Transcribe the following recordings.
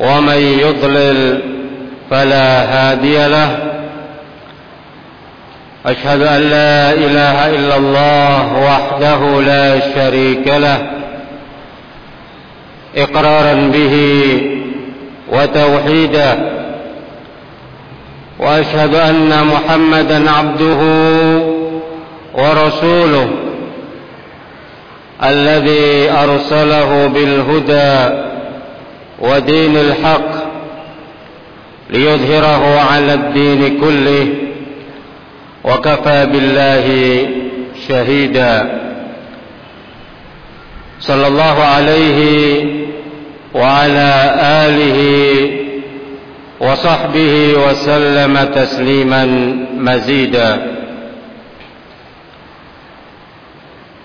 ومن يضلل فلا هادي له. أشهد أن لا إله إلا الله وحده لا شريك له. إقرارا به وتوحيدا وأشهد أن محمدا عبده ورسوله الذي أرسله بالهدى ودين الحق ليظهره على الدين كله وكفى بالله شهيدا. صلى الله عليه وعلى آله وصحبه وسلم تسليما مزيدا.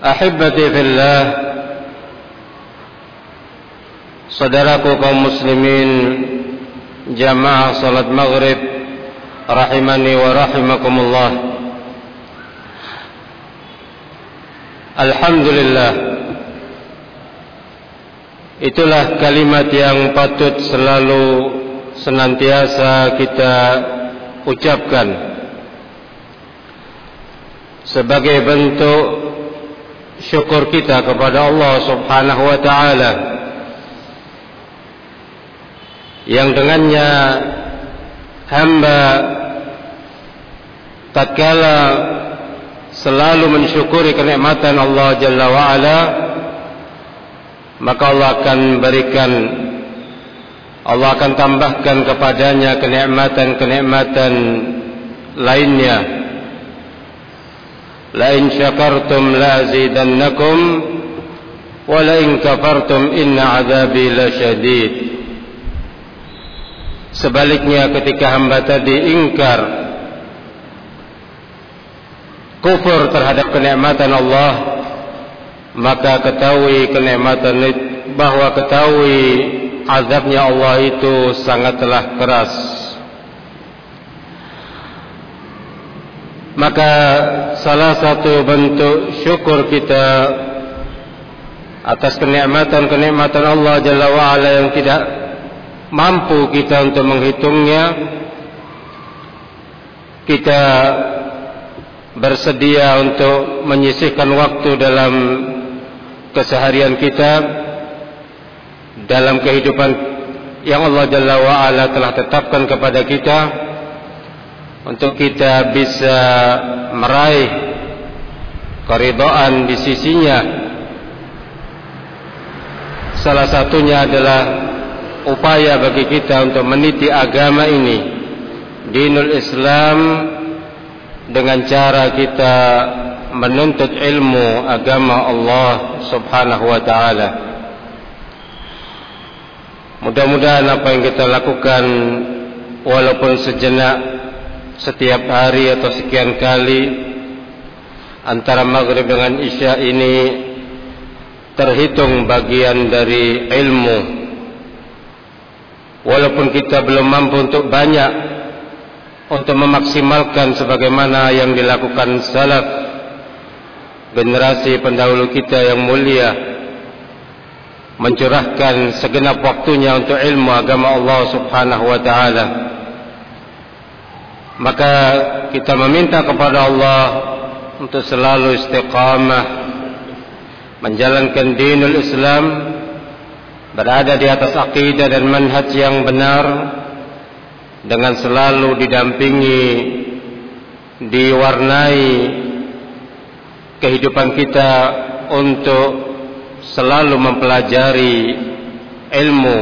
أحبتي في الله Saudaraku kaum muslimin Jamaah salat maghrib Rahimani wa rahimakumullah. Alhamdulillah Itulah kalimat yang patut selalu Senantiasa kita ucapkan Sebagai bentuk Syukur kita kepada Allah subhanahu wa ta'ala yang dengannya hamba tatkala selalu mensyukuri kenikmatan Allah Jalla wa Ala maka Allah akan berikan Allah akan tambahkan kepadanya kenikmatan-kenikmatan lainnya. La in syakartum la azidannakum wa la in kafartum inna azabi lasyadid Sebaliknya ketika hamba tadi ingkar kufur terhadap kenikmatan Allah maka ketahui kenikmatan bahwa ketahui azabnya Allah itu sangatlah keras. Maka salah satu bentuk syukur kita atas kenikmatan-kenikmatan Allah Jalla wa'ala yang tidak mampu kita untuk menghitungnya. Kita bersedia untuk menyisihkan waktu dalam keseharian kita dalam kehidupan yang Allah Jalla wa'ala telah tetapkan kepada kita untuk kita bisa meraih keridoan di sisinya. Salah satunya adalah upaya bagi kita untuk meniti agama ini dinul Islam dengan cara kita menuntut ilmu agama Allah Subhanahu wa taala. Mudah-mudahan apa yang kita lakukan walaupun sejenak setiap hari atau sekian kali antara maghrib dengan isya ini terhitung bagian dari ilmu walaupun kita belum mampu untuk banyak untuk memaksimalkan sebagaimana yang dilakukan salaf generasi pendahulu kita yang mulia mencurahkan segenap waktunya untuk ilmu agama Allah Subhanahu wa taala. Maka kita meminta kepada Allah untuk selalu istiqamah menjalankan dinul Islam berada di atas akidah dan manhaj yang benar dengan selalu didampingi diwarnai kehidupan kita untuk selalu mempelajari ilmu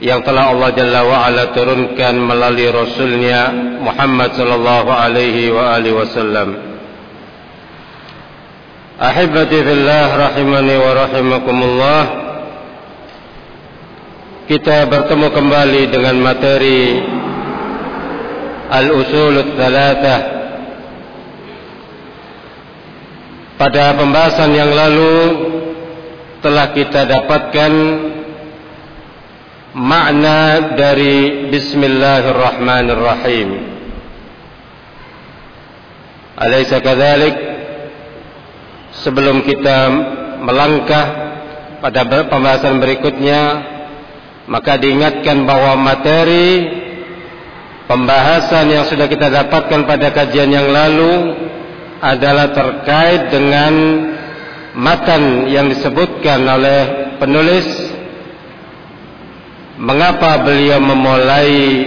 yang telah Allah Jalla wa Ala turunkan melalui Rasulnya Muhammad sallallahu alaihi wa alihi wasallam. Ahibati fillah rahimani wa rahimakumullah. Kita bertemu kembali dengan materi Al-Usul Thalatha Pada pembahasan yang lalu telah kita dapatkan makna dari Bismillahirrahmanirrahim. Alaysa kadzalik? Sebelum kita melangkah pada pembahasan berikutnya, maka diingatkan bahwa materi Pembahasan yang sudah kita dapatkan pada kajian yang lalu adalah terkait dengan matan yang disebutkan oleh penulis mengapa beliau memulai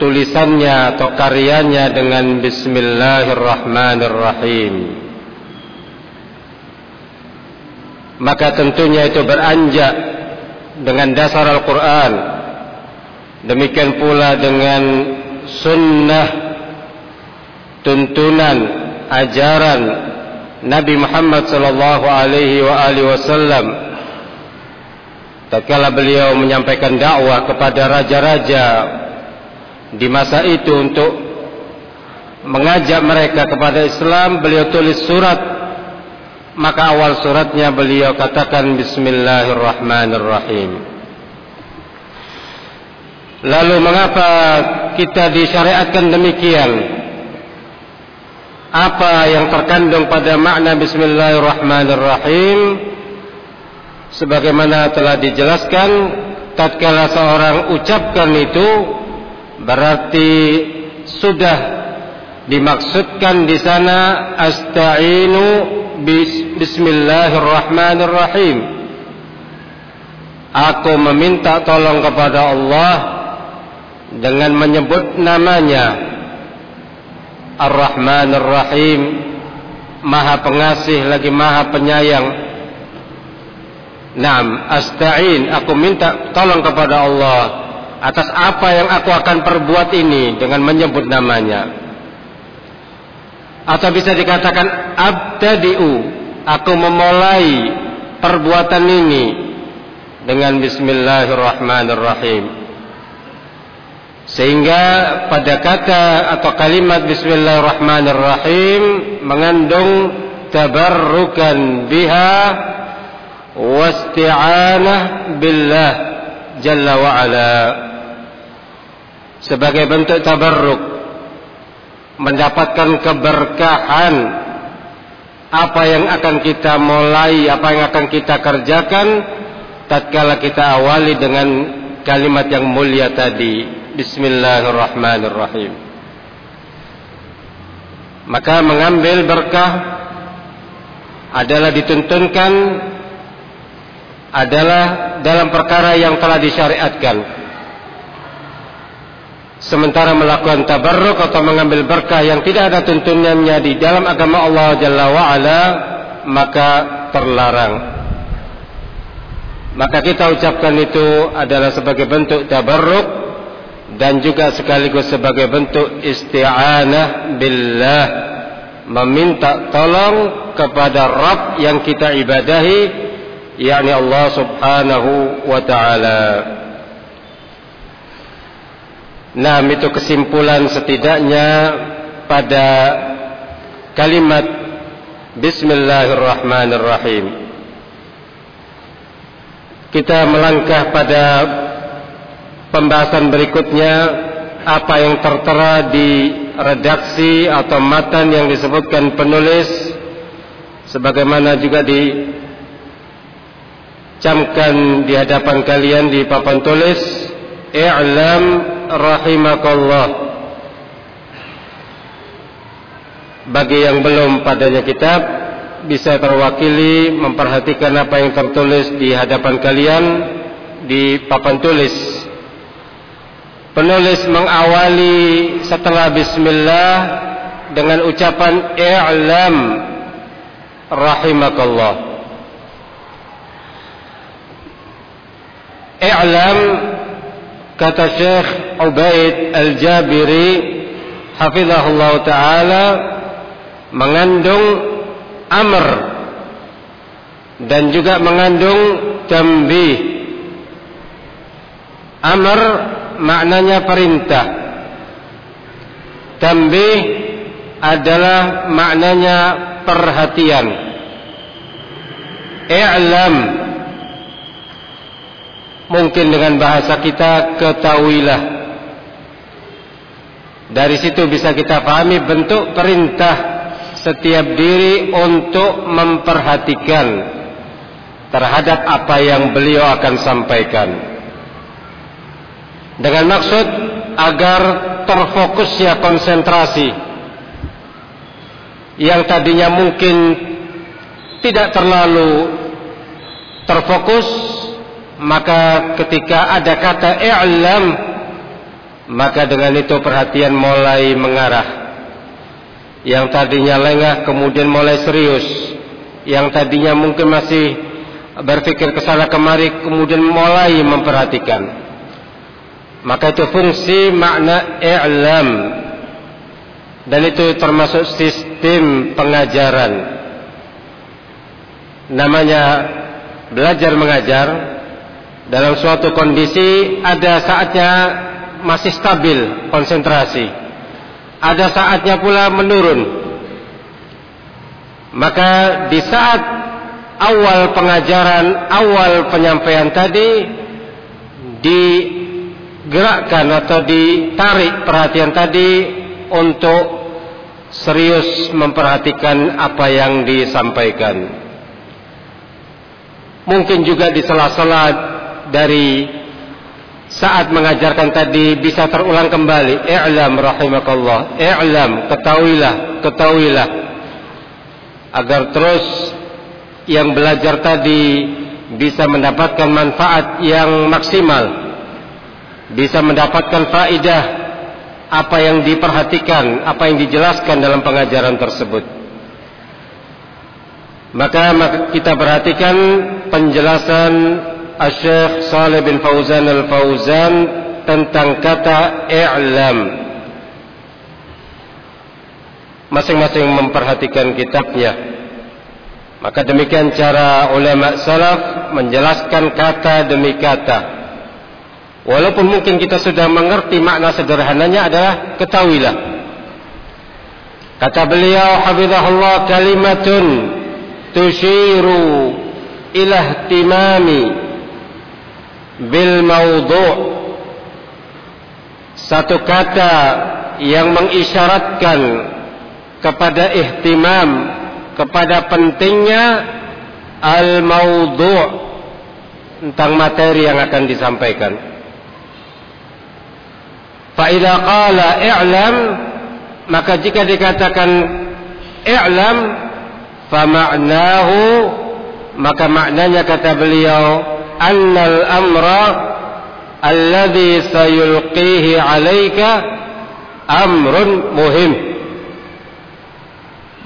tulisannya atau karyanya dengan bismillahirrahmanirrahim. Maka tentunya itu beranjak dengan dasar Al-Quran. Demikian pula dengan sunnah tuntunan ajaran Nabi Muhammad sallallahu alaihi wa alihi wasallam. Tatkala beliau menyampaikan dakwah kepada raja-raja di masa itu untuk mengajak mereka kepada Islam beliau tulis surat maka awal suratnya beliau katakan bismillahirrahmanirrahim Lalu mengapa kita disyariatkan demikian? Apa yang terkandung pada makna Bismillahirrahmanirrahim? Sebagaimana telah dijelaskan, tatkala seorang ucapkan itu berarti sudah dimaksudkan di sana asta'inu bismillahirrahmanirrahim. Aku meminta tolong kepada Allah dengan menyebut namanya. Ar-Rahman Ar-Rahim Maha pengasih lagi maha penyayang. Naam Asta'in. Aku minta tolong kepada Allah Atas apa yang aku akan perbuat ini Dengan menyebut namanya Atau bisa dikatakan Abtadi'u Aku memulai perbuatan ini Dengan Bismillahirrahmanirrahim. Sehingga pada kata atau kalimat Bismillahirrahmanirrahim mengandung tabarrukan biha wasti'anah billah jalla wa ala. Sebagai bentuk tabarruk mendapatkan keberkahan apa yang akan kita mulai apa yang akan kita kerjakan tatkala kita awali dengan kalimat yang mulia tadi Bismillahirrahmanirrahim. Maka mengambil berkah adalah dituntunkan adalah dalam perkara yang telah disyariatkan. Sementara melakukan tabarruk atau mengambil berkah yang tidak ada tuntunannya di dalam agama Allah Jalla wa'ala maka terlarang. Maka kita ucapkan itu adalah sebagai bentuk tabarruk dan juga sekaligus sebagai bentuk isti'anah billah meminta tolong kepada Rabb yang kita ibadahi yakni Allah Subhanahu wa taala. Nah, itu kesimpulan setidaknya pada kalimat Bismillahirrahmanirrahim. Kita melangkah pada pembahasan berikutnya apa yang tertera di redaksi atau matan yang disebutkan penulis sebagaimana juga dicamkan di hadapan kalian di papan tulis i'lam rahimakallah bagi yang belum padanya kitab bisa terwakili memperhatikan apa yang tertulis di hadapan kalian di papan tulis Penulis mengawali setelah bismillah dengan ucapan i'lam rahimakallah. I'lam kata Syekh Ubaid Al-Jabiri hafizahullah taala mengandung amr dan juga mengandung tambih Amr maknanya perintah. Tambih adalah maknanya perhatian. I'lam mungkin dengan bahasa kita ketahuilah. Dari situ bisa kita pahami bentuk perintah setiap diri untuk memperhatikan terhadap apa yang beliau akan sampaikan. Dengan maksud agar terfokusnya konsentrasi yang tadinya mungkin tidak terlalu terfokus maka ketika ada kata i'lam maka dengan itu perhatian mulai mengarah. Yang tadinya lengah kemudian mulai serius. Yang tadinya mungkin masih berpikir ke sana kemari kemudian mulai memperhatikan. Maka itu fungsi makna i'lam. Dan itu termasuk sistem pengajaran. Namanya belajar mengajar dalam suatu kondisi ada saatnya masih stabil konsentrasi ada saatnya pula menurun maka di saat awal pengajaran awal penyampaian tadi digerakkan atau ditarik perhatian tadi untuk serius memperhatikan apa yang disampaikan. Mungkin juga di sela-sela dari saat mengajarkan tadi bisa terulang kembali. I'lam rahimakallah. I'lam, ketahuilah, ketahuilah. Agar terus yang belajar tadi bisa mendapatkan manfaat yang maksimal. Bisa mendapatkan faidah apa yang diperhatikan, apa yang dijelaskan dalam pengajaran tersebut. Maka kita perhatikan penjelasan Syekh Saleh bin Fauzan Al-Fauzan tentang kata i'lam. Masing-masing memperhatikan kitabnya. Maka demikian cara ulama salaf menjelaskan kata demi kata. Walaupun mungkin kita sudah mengerti makna sederhananya adalah ketahuilah. Kata beliau hafizahullah kalimatun tushiru ila ihtimami bil mawdu' satu kata yang mengisyaratkan kepada ihtimam kepada pentingnya al mawdu' tentang materi yang akan disampaikan. Fa'idha qala i'lam maka jika dikatakan i'lam fama'nahu maka maknanya kata beliau annal amra alladhi sayulqihi 'alaika amrun muhim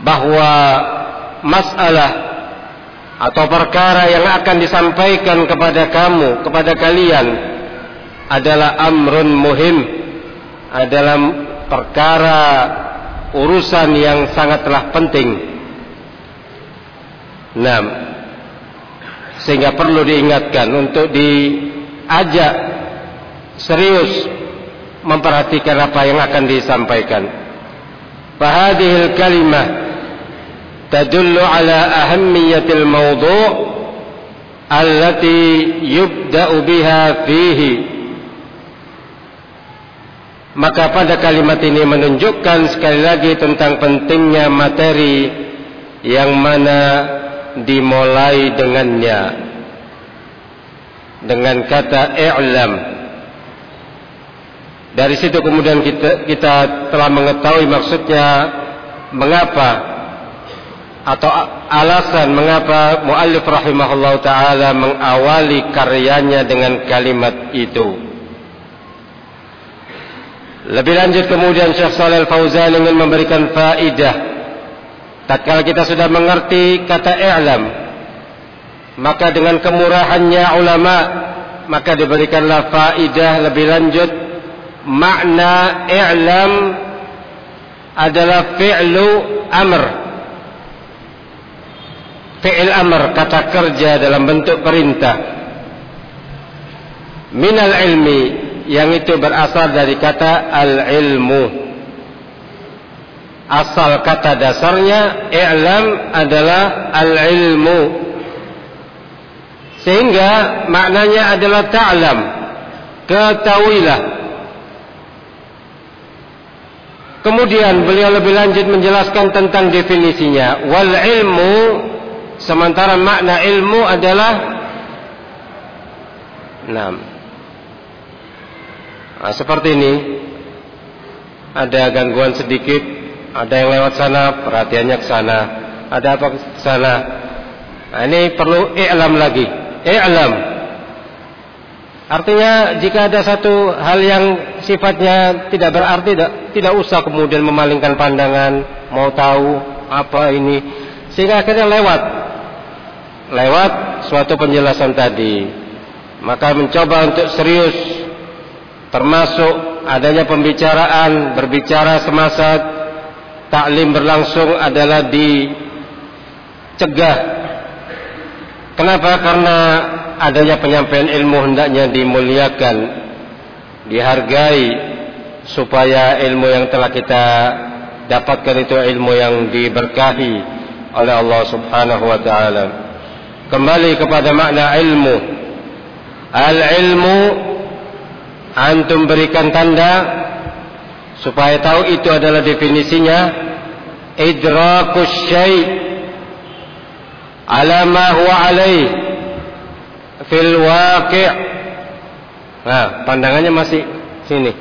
bahwa masalah atau perkara yang akan disampaikan kepada kamu kepada kalian adalah amrun muhim adalah perkara urusan yang sangatlah penting. Nah, sehingga perlu diingatkan untuk diajak serius memperhatikan apa yang akan disampaikan. Fahadihil kalimah tadullu ala ahammiyatil mawdu' allati yubda'u biha fihi maka pada kalimat ini menunjukkan sekali lagi tentang pentingnya materi yang mana dimulai dengannya dengan kata i'lam dari situ kemudian kita, kita telah mengetahui maksudnya mengapa atau alasan mengapa muallif rahimahullah taala mengawali karyanya dengan kalimat itu lebih lanjut kemudian Syekh Saleh Al-Fauzan ingin memberikan faidah. Tatkala kita sudah mengerti kata i'lam, maka dengan kemurahannya ulama, maka diberikanlah faidah lebih lanjut makna i'lam adalah fi'lu amr. Fi'il amr kata kerja dalam bentuk perintah. minal ilmi yang itu berasal dari kata al-ilmu asal kata dasarnya i'lam adalah al-ilmu. Sehingga maknanya adalah ta'lam. Ketahuilah. Kemudian beliau lebih lanjut menjelaskan tentang definisinya. Wal ilmu sementara makna ilmu adalah enam Nah, seperti ini. Ada gangguan sedikit, ada yang lewat sana, perhatiannya ke sana, ada apa ke sana. Nah, ini perlu i'lam lagi. I'lam. Artinya jika ada satu hal yang sifatnya tidak berarti tidak, tidak usah kemudian memalingkan pandangan, mau tahu apa ini sehingga akhirnya lewat lewat suatu penjelasan tadi. Maka mencoba untuk serius termasuk adanya pembicaraan berbicara semasa taklim berlangsung adalah dicegah. Kenapa? Karena adanya penyampaian ilmu hendaknya dimuliakan dihargai supaya ilmu yang telah kita dapatkan itu ilmu yang diberkahi oleh Allah Subhanahu wa taala. Kembali kepada makna ilmu. Al ilmu antum berikan tanda supaya tahu itu adalah definisinya idrakus syai' ala ma huwa alaih fil waqi' nah pandangannya masih sini.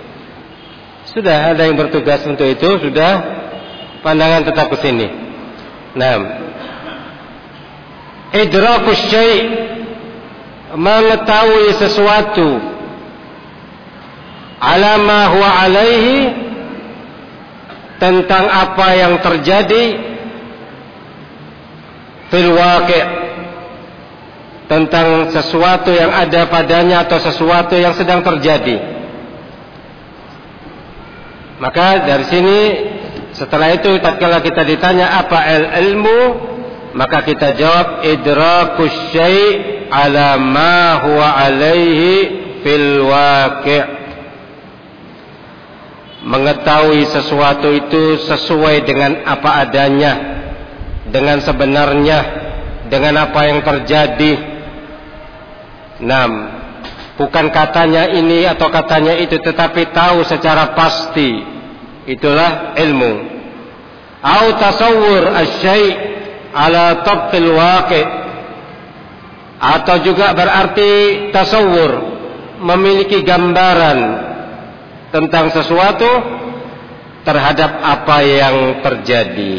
Sudah ada yang bertugas untuk itu sudah pandangan tetap ke sini. Nah idrakus syai' mengetahui sesuatu ala ma huwa alaihi tentang apa yang terjadi fil tentang sesuatu yang ada padanya atau sesuatu yang sedang terjadi. Maka dari sini setelah itu tatkala kita ditanya apa ilmu? Maka kita jawab idrakus syai' ala ma huwa alaihi fil waqi' mengetahui sesuatu itu sesuai dengan apa adanya dengan sebenarnya dengan apa yang terjadi. Enam bukan katanya ini atau katanya itu tetapi tahu secara pasti. Itulah ilmu. Au tasawwur asy ala tabtil waqi. Atau juga berarti tasawur memiliki gambaran tentang sesuatu terhadap apa yang terjadi.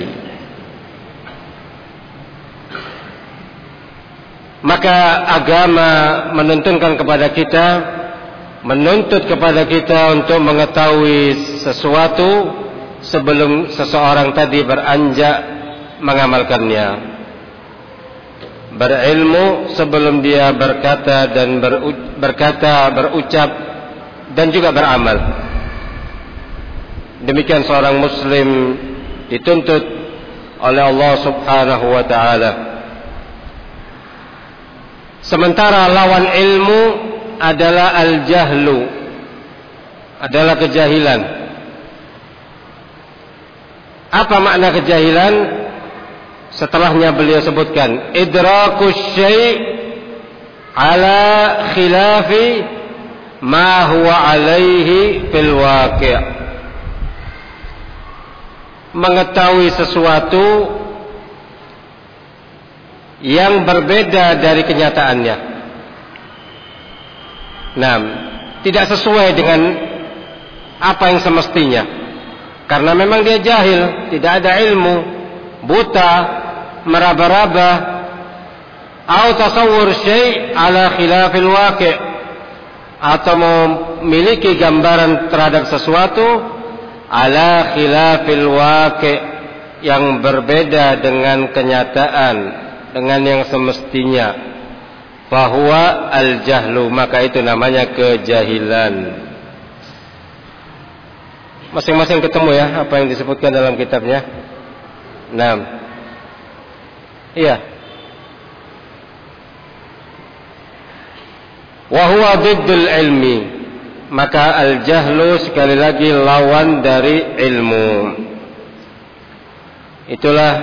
Maka agama menuntunkan kepada kita menuntut kepada kita untuk mengetahui sesuatu sebelum seseorang tadi beranjak mengamalkannya. Berilmu sebelum dia berkata dan berkata berucap dan juga beramal. Demikian seorang muslim dituntut oleh Allah Subhanahu wa taala. Sementara lawan ilmu adalah al-jahlu. Adalah kejahilan. Apa makna kejahilan? Setelahnya beliau sebutkan idrakus syai' ala khilafi ma huwa alaihi fil waqi' mengetahui sesuatu yang berbeda dari kenyataannya. Nah, tidak sesuai dengan apa yang semestinya. Karena memang dia jahil, tidak ada ilmu, buta, meraba-raba, atau tasawwur syai' ala khilafil waqi' atau memiliki gambaran terhadap sesuatu ala khilafil waqi' yang berbeda dengan kenyataan dengan yang semestinya. Bahwa al jahlu maka itu namanya kejahilan. Masing-masing ketemu ya apa yang disebutkan dalam kitabnya. Nah iya wa huwa diddul ilmi. Maka al jahlu sekali lagi lawan dari ilmu. Itulah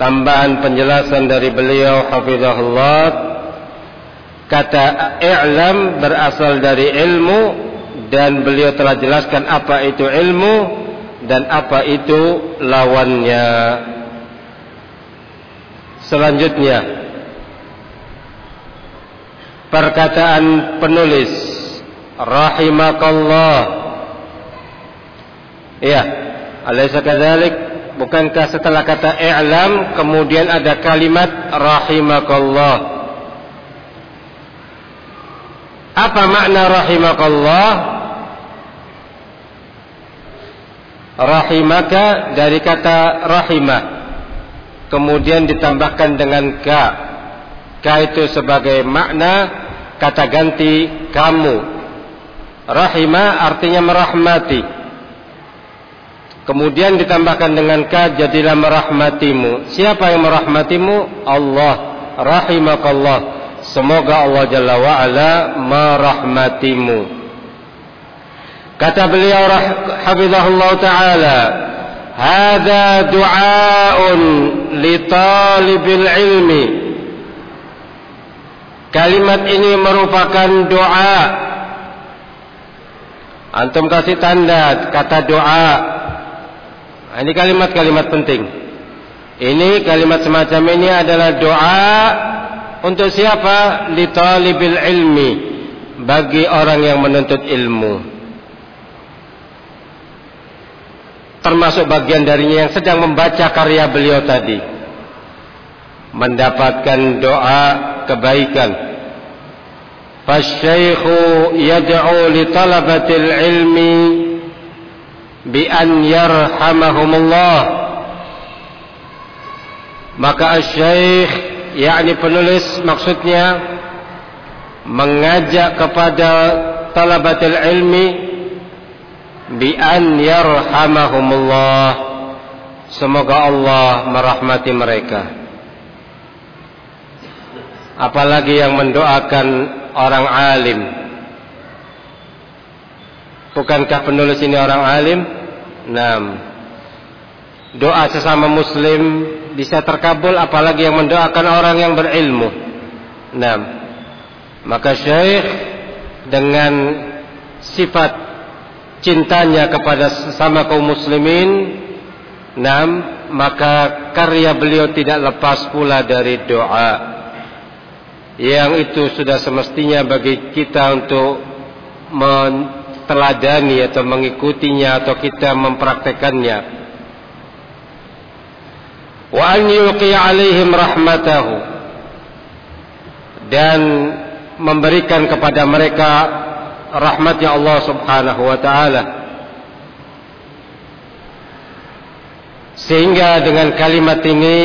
tambahan penjelasan dari beliau hafizahullah. Kata i'lam berasal dari ilmu dan beliau telah jelaskan apa itu ilmu dan apa itu lawannya. Selanjutnya perkataan penulis. Rahimakallah. Ya alaysa kadzalik? Bukankah setelah kata i'lam kemudian ada kalimat rahimakallah? Apa makna rahimakallah? Rahimaka dari kata rahimah. Kemudian ditambahkan dengan ka Ka itu sebagai makna kata ganti kamu. Rahimah artinya merahmati. Kemudian ditambahkan dengan ka jadilah merahmatimu. Siapa yang merahmatimu? Allah. Rahimakallah. Semoga Allah Jalla wa'ala merahmatimu. Kata beliau hafizahullah taala, "Hadza du'aun li talibil ilmi." Kalimat ini merupakan doa. Antum kasih tanda kata doa. Nah, ini kalimat-kalimat penting. Ini kalimat semacam ini adalah doa untuk siapa? Li talibil ilmi. Bagi orang yang menuntut ilmu. Termasuk bagian darinya yang sedang membaca karya beliau tadi mendapatkan doa kebaikan. Fasyaikhu yad'u li talabatil ilmi bi an yarhamahumullah. Maka asy-syaikh yakni penulis maksudnya mengajak kepada talabatil ilmi bi an yarhamahumullah. Semoga Allah merahmati mereka apalagi yang mendoakan orang alim bukankah penulis ini orang alim Nam. doa sesama muslim bisa terkabul apalagi yang mendoakan orang yang berilmu Nam. maka syekh dengan sifat cintanya kepada sesama kaum muslimin Nam, maka karya beliau tidak lepas pula dari doa yang itu sudah semestinya bagi kita untuk menteladani atau mengikutinya atau kita mempraktekannya. Wa an yuqi alaihim rahmatahu. Dan memberikan kepada mereka rahmatnya Allah Subhanahu wa taala. Sehingga dengan kalimat ini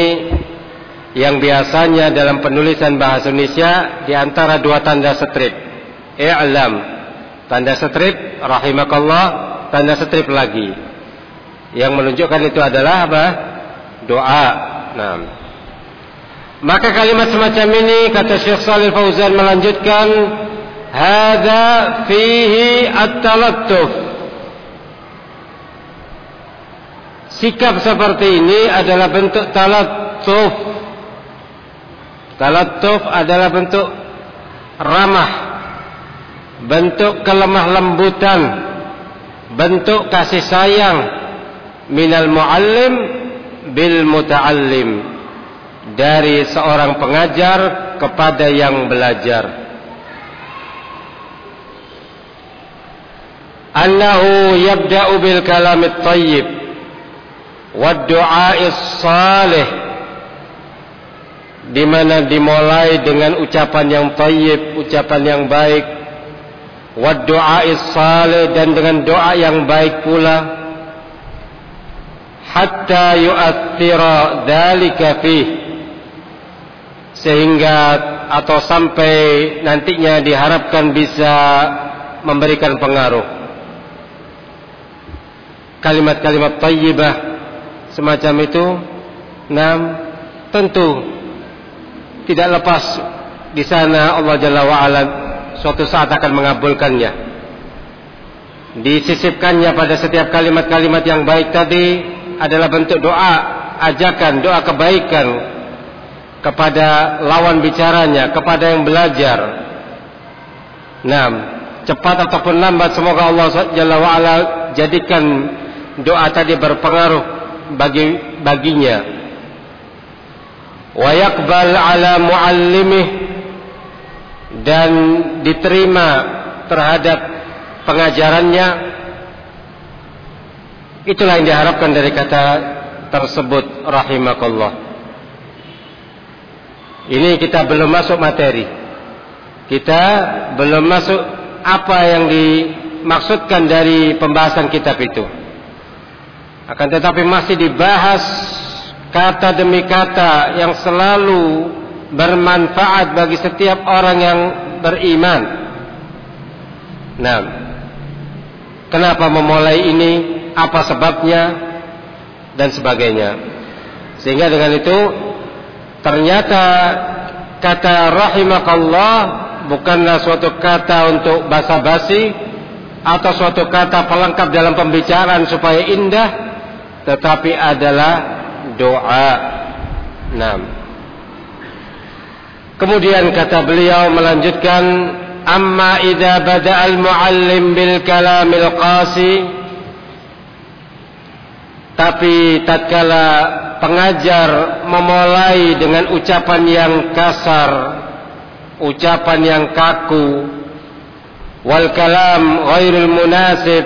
yang biasanya dalam penulisan bahasa Indonesia di antara dua tanda strip. I'lam. Tanda strip rahimakallah, tanda strip lagi. Yang menunjukkan itu adalah apa? Doa. Nah. Maka kalimat semacam ini kata Syekh Shalih Fauzan melanjutkan hadza fihi at-talattuf. Sikap seperti ini adalah bentuk talattuf Talatuf adalah bentuk ramah, bentuk kelemah lembutan, bentuk kasih sayang minal muallim bil muta'allim dari seorang pengajar kepada yang belajar. Annahu yabda'u bil kalamit tayyib wad du'a'is salih di mana dimulai dengan ucapan yang tayyib, ucapan yang baik, wa du'a'is salih dan dengan doa yang baik pula. Hatta yu'athira dzalika fih. Sehingga atau sampai nantinya diharapkan bisa memberikan pengaruh. Kalimat-kalimat tayyibah semacam itu. Enam tentu tidak lepas di sana Allah Jalla wa'ala suatu saat akan mengabulkannya. Disisipkannya pada setiap kalimat-kalimat yang baik tadi adalah bentuk doa, ajakan, doa kebaikan kepada lawan bicaranya, kepada yang belajar. Nah, cepat ataupun lambat semoga Allah Jalla wa'ala jadikan doa tadi berpengaruh bagi baginya. Wa yaqbal ala muallimih. Dan diterima terhadap pengajarannya. Itulah yang diharapkan dari kata tersebut rahimakallah. Ini kita belum masuk materi. Kita belum masuk apa yang dimaksudkan dari pembahasan kitab itu. Akan tetapi masih dibahas kata demi kata yang selalu bermanfaat bagi setiap orang yang beriman. Nah, kenapa memulai ini? Apa sebabnya? Dan sebagainya. Sehingga dengan itu ternyata kata rahimakallah bukanlah suatu kata untuk basa-basi atau suatu kata pelengkap dalam pembicaraan supaya indah, tetapi adalah doa. Nah, Kemudian kata beliau melanjutkan amma idza al muallim bil kalamil qasi tapi tatkala pengajar memulai dengan ucapan yang kasar ucapan yang kaku wal kalam ghairul munasib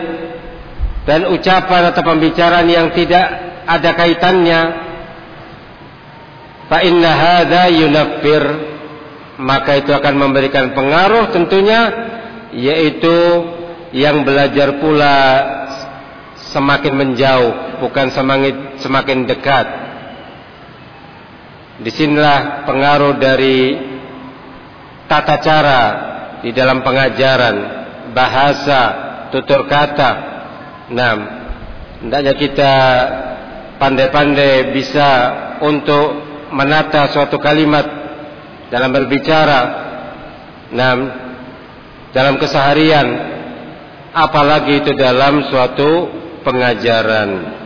dan ucapan atau pembicaraan yang tidak ada kaitannya. Fa inna hadza yunaffir. Maka itu akan memberikan pengaruh tentunya yaitu yang belajar pula semakin menjauh bukan semakin semakin dekat. Di sinilah pengaruh dari tata cara di dalam pengajaran bahasa tutur kata. Nah hendaknya kita pandai-pandai bisa untuk menata suatu kalimat dalam berbicara dalam keseharian apalagi itu dalam suatu pengajaran.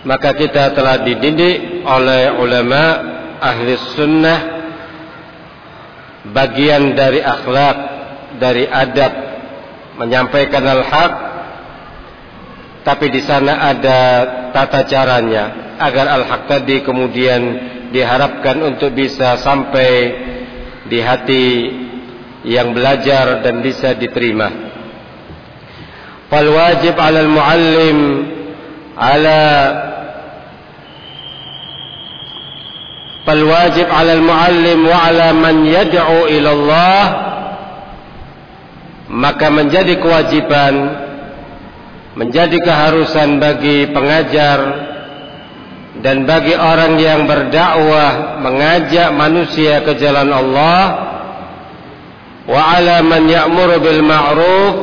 Maka kita telah dididik oleh ulama ahli sunnah bagian dari akhlak dari adab menyampaikan al-haq tapi di sana ada tata caranya agar al-haq tadi kemudian diharapkan untuk bisa sampai di hati yang belajar dan bisa diterima. Fal wajib 'ala al-muallim 'ala fal wajib 'ala al-muallim wa 'ala man yad'u ila Allah maka menjadi kewajiban menjadi keharusan bagi pengajar dan bagi orang yang berdakwah mengajak manusia ke jalan Allah. Wa ala man ya'muru bil ma'ruf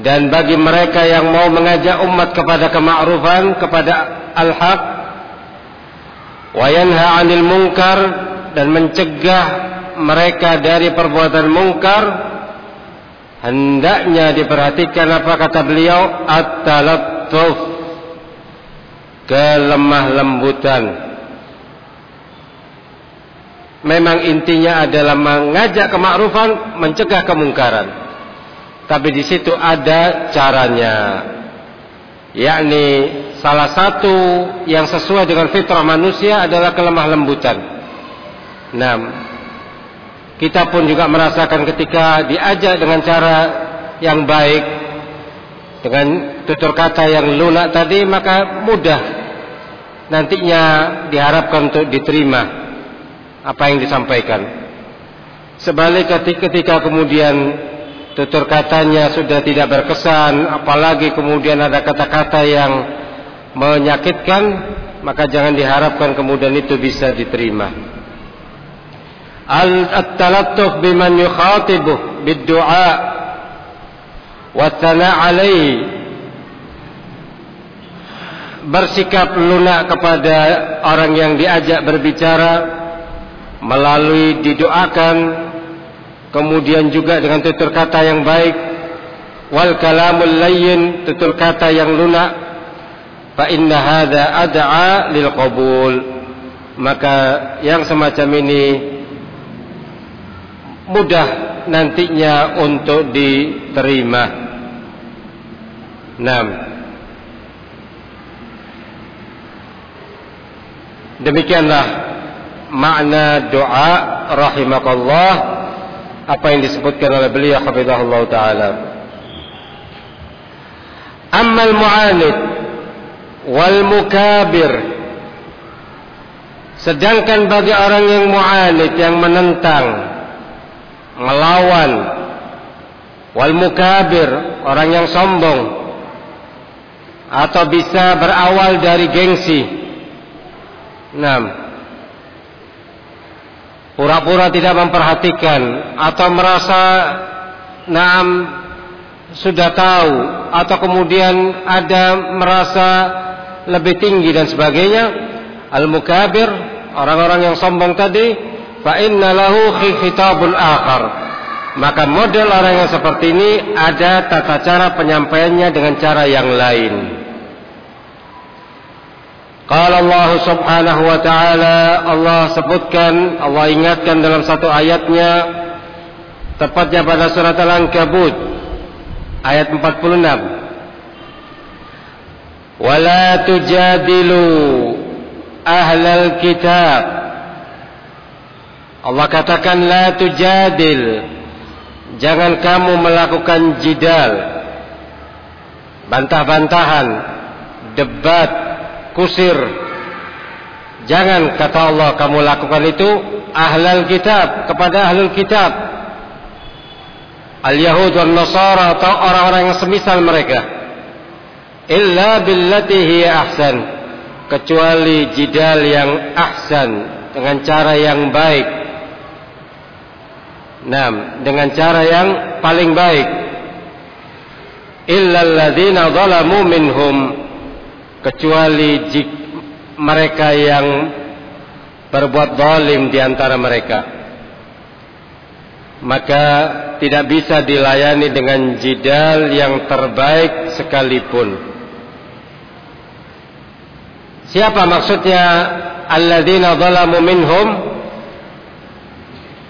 dan bagi mereka yang mau mengajak umat kepada kema'rufan kepada al-haq. Wa yanha 'anil munkar dan mencegah mereka dari perbuatan mungkar hendaknya diperhatikan apa kata beliau at-talattuf kelemah lembutan. Memang intinya adalah mengajak kemakrufan, mencegah kemungkaran. Tapi di situ ada caranya. Yakni salah satu yang sesuai dengan fitrah manusia adalah kelemah lembutan. Nah, kita pun juga merasakan ketika diajak dengan cara yang baik, dengan tutur kata yang lunak tadi maka mudah nantinya diharapkan untuk diterima apa yang disampaikan. Sebaliknya ketika kemudian tutur katanya sudah tidak berkesan, apalagi kemudian ada kata-kata yang menyakitkan, maka jangan diharapkan kemudian itu bisa diterima. Al-talattuf biman yukhatibuh bid-du'a Watana alaih bersikap lunak kepada orang yang diajak berbicara melalui didoakan kemudian juga dengan tutur kata yang baik. Wal kalamul layyin tutur kata yang lunak. Fa inna hadza ad'a lil qabul. Maka yang semacam ini mudah nantinya untuk diterima. Naam. Demikianlah makna doa rahimakallah apa yang disebutkan oleh beliau hafizahullah taala. Ammal mu'anid wal mukabir Sedangkan bagi orang yang mu'anid yang menentang melawan wal mukabir orang yang sombong atau bisa berawal dari gengsi. Enam. Pura-pura tidak memperhatikan atau merasa enam sudah tahu atau kemudian ada merasa lebih tinggi dan sebagainya. Al-mukabir, orang-orang yang sombong tadi, fa inna lahu khitabul akhar. Maka model orang yang seperti ini ada tata cara penyampaiannya dengan cara yang lain. Qala Allah Subhanahu wa taala Allah sebutkan Allah ingatkan dalam satu ayatnya tepatnya pada surat Al-Ankabut ayat 46 Wala tujadilu ahlal kitab Allah katakan la tujadil jangan kamu melakukan jidal bantah-bantahan debat kusir. Jangan kata Allah kamu lakukan itu ahlal kitab kepada ahlul kitab. Al-Yahud wal Nasara atau orang-orang yang semisal mereka. Illa billati ahsan. Kecuali jidal yang ahsan dengan cara yang baik. Nah, dengan cara yang paling baik. Illa alladzina zalamu minhum kecuali mereka yang berbuat zalim di antara mereka. Maka tidak bisa dilayani dengan jidal yang terbaik sekalipun. Siapa maksudnya? Alladzina zalamu minhum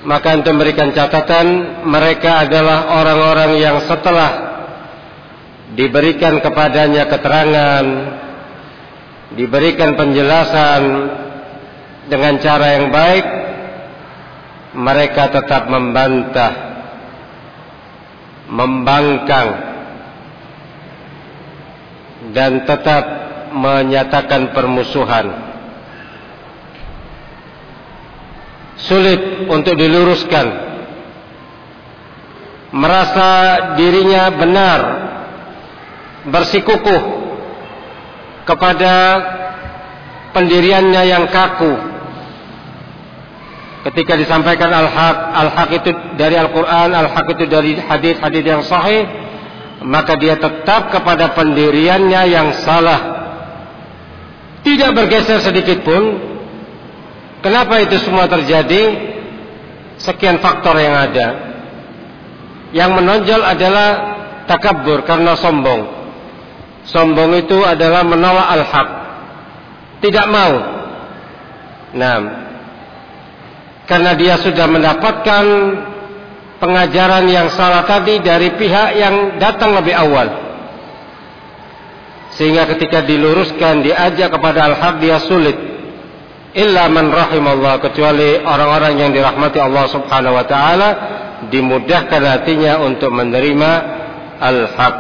maka untuk memberikan catatan mereka adalah orang-orang yang setelah diberikan kepadanya keterangan diberikan penjelasan dengan cara yang baik mereka tetap membantah membangkang dan tetap menyatakan permusuhan sulit untuk diluruskan merasa dirinya benar bersikukuh kepada pendiriannya yang kaku. Ketika disampaikan al-haq, al-haq itu dari Al-Quran, al-haq itu dari hadis-hadis yang sahih, maka dia tetap kepada pendiriannya yang salah. Tidak bergeser sedikit pun. Kenapa itu semua terjadi? Sekian faktor yang ada. Yang menonjol adalah takabur karena sombong. Sombong itu adalah menolak al-haq. Tidak mau. Nah, karena dia sudah mendapatkan pengajaran yang salah tadi dari pihak yang datang lebih awal. Sehingga ketika diluruskan, diajak kepada al-haq, dia sulit. Illa man rahimallah, kecuali orang-orang yang dirahmati Allah subhanahu wa ta'ala, dimudahkan hatinya untuk menerima al-haq.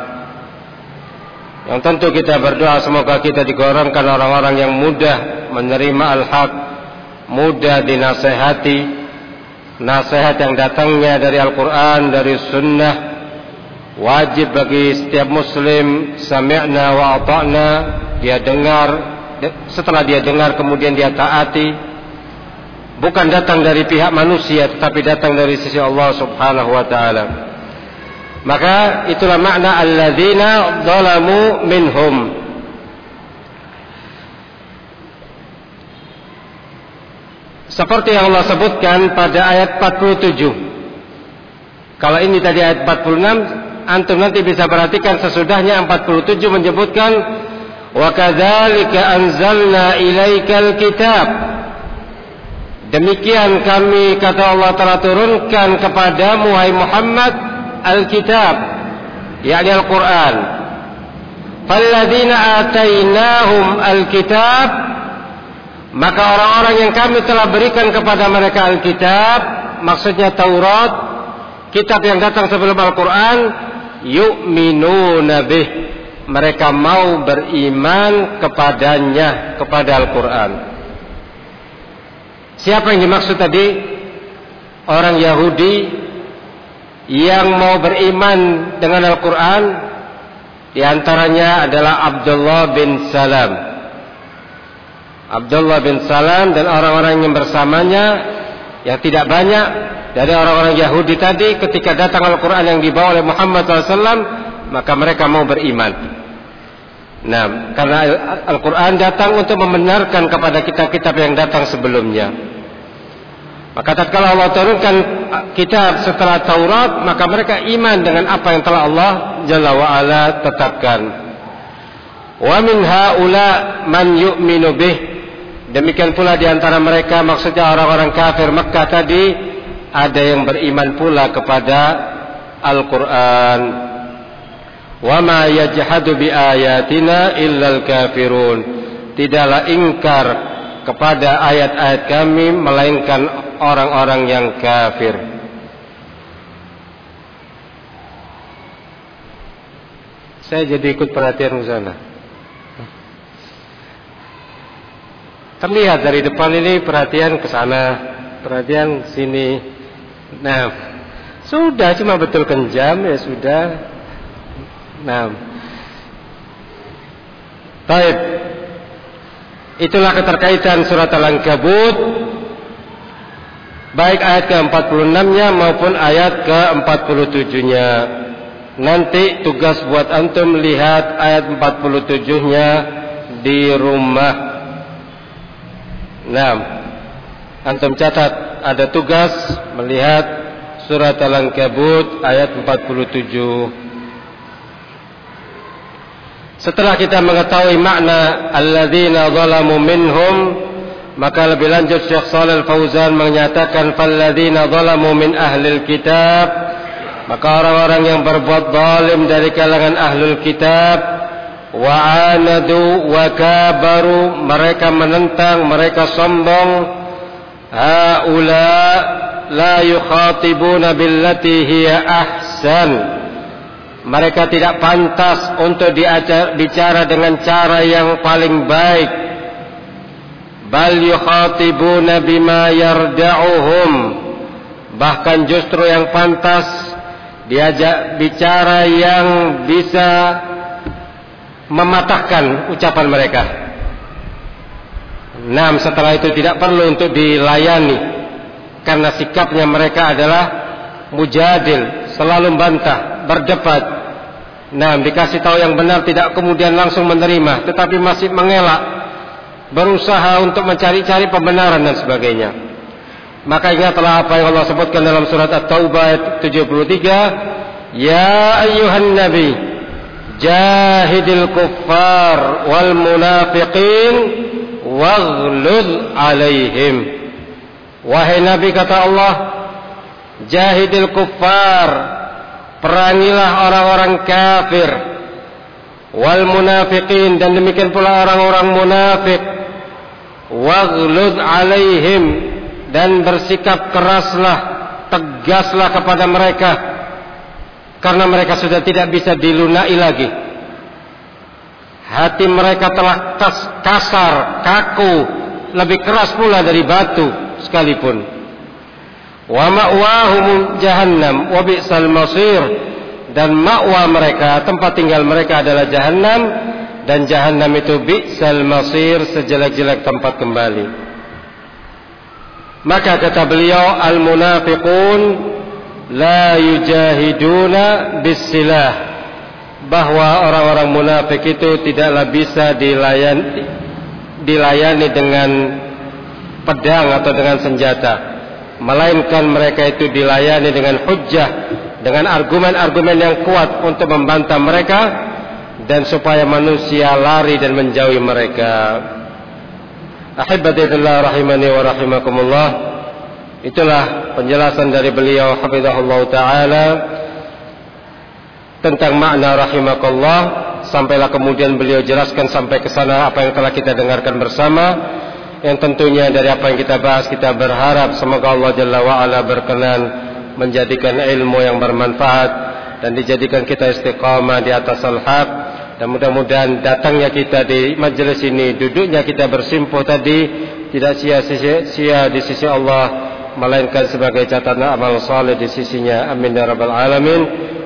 Yang tentu kita berdoa semoga kita digolongkan orang-orang yang mudah menerima al-haq, mudah dinasehati, nasihat yang datangnya dari Al-Quran, dari Sunnah, wajib bagi setiap Muslim sami'na wa ata'na, dia dengar, setelah dia dengar kemudian dia taati, bukan datang dari pihak manusia tetapi datang dari sisi Allah Subhanahu wa taala. Maka itulah makna alladzina zalamu minhum. seperti yang Allah sebutkan pada ayat 47 kalau ini tadi ayat 46 antum nanti bisa perhatikan sesudahnya 47 menyebutkan kadzalika anzalna ilaikal kitab. Demikian kami kata Allah telah turunkan kepada Muhammad Muhammad alkitab yakni Al-Qur'an. Falladzina atainahum alkitab maka orang-orang yang kami telah berikan kepada mereka alkitab maksudnya Taurat kitab yang datang sebelum Al-Quran yu'minuna bih mereka mau beriman kepadanya kepada Al-Quran. Siapa yang dimaksud tadi? Orang Yahudi yang mau beriman dengan Al-Quran di antaranya adalah Abdullah bin Salam. Abdullah bin Salam dan orang-orang yang bersamanya yang tidak banyak. Dari orang-orang Yahudi tadi ketika datang Al-Quran yang dibawa oleh Muhammad SAW maka mereka mau beriman. Nah karena Al-Quran datang untuk membenarkan kepada kitab-kitab yang datang sebelumnya. Maka tatkala Allah turunkan kitab setelah Taurat maka mereka iman dengan apa yang telah Allah Jalla wa'ala tetapkan. Wa min haula man yu'minu bih. Demikian pula di antara mereka maksudnya orang-orang kafir Mekah tadi ada yang beriman pula kepada Al-Quran. Yajhadu bi ayatina illal kafirun. Tidaklah ingkar kepada ayat-ayat kami melainkan orang-orang yang kafir. Saya jadi ikut perhatian ke sana. Terlihat dari depan ini perhatian ke sana, perhatian sini. Nah, sudah cuma betulkan jam ya sudah. Nah, baik. Itulah keterkaitan surat Al-Ankabut baik ayat ke-46-nya maupun ayat ke-47-nya. Nanti tugas buat antum lihat ayat 47-nya di rumah. Nah, antum catat ada tugas melihat surat Al-Ankabut ayat 47. Setelah kita mengetahui makna alladzina zalamu minhum maka lebih lanjut Syekh Shalal Fauzan menyatakan falladzina zalamu min ahlil kitab. Maka orang-orang yang berbuat zalim dari kalangan ahlul kitab wa anadu wa kabaru mereka menentang mereka sombong haula la yukhatibuna billati hiya ahsan. Mereka tidak pantas untuk diajar, bicara dengan cara yang paling baik. Bal yukhatibuna bima yarda'uhum. Bahkan justru yang pantas diajak bicara yang bisa mematahkan ucapan mereka. Nah, setelah itu tidak perlu untuk dilayani. Karena sikapnya mereka adalah mujadil, selalu membantah, berdebat. Nah, dikasih tahu yang benar tidak kemudian langsung menerima, tetapi masih mengelak, berusaha untuk mencari-cari pembenaran dan sebagainya. Maka ingatlah apa yang Allah sebutkan dalam surat At-Taubah ayat 73, Ya ayyuhan nabi, jahidil kuffar wal munafiqin waghlul alaihim wahai nabi kata Allah jahidil kuffar perangilah orang-orang kafir wal munafiqin dan demikian pula orang-orang munafik waghlud alaihim dan bersikap keraslah tegaslah kepada mereka karena mereka sudah tidak bisa dilunai lagi Hati mereka telah kasar, kaku, lebih keras pula dari batu sekalipun. Wa ma'wahum jahannam wa bi'sal masir. Dan ma'wa mereka, tempat tinggal mereka adalah jahannam. Dan jahannam itu bi'sal masir sejelek-jelek tempat kembali. Maka kata beliau al-munafiqun la yujahiduna bis-silah bahwa orang-orang munafik itu tidaklah bisa dilayani, dilayani dengan pedang atau dengan senjata melainkan mereka itu dilayani dengan hujjah dengan argumen-argumen yang kuat untuk membantah mereka dan supaya manusia lari dan menjauhi mereka. Ahibbatillah rahimani wa rahimakumullah. Itulah penjelasan dari beliau hafizahullah taala tentang makna rahimakallah. Sampailah kemudian beliau jelaskan sampai ke sana apa yang telah kita dengarkan bersama yang tentunya dari apa yang kita bahas kita berharap semoga Allah Jalla wa ala berkenan menjadikan ilmu yang bermanfaat dan dijadikan kita istiqamah di atas al-haq. Dan mudah-mudahan datangnya kita di majelis ini duduknya kita bersimpuh tadi tidak sia-sia di sisi Allah melainkan sebagai catatan amal saleh di sisinya. Amin ya rabbal alamin.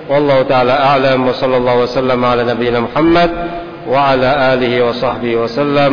Wallahu taala a'lam. Wa sallallahu wasallam ala nabiyyina Muhammad wa ala alihi wa sahbihi wasallam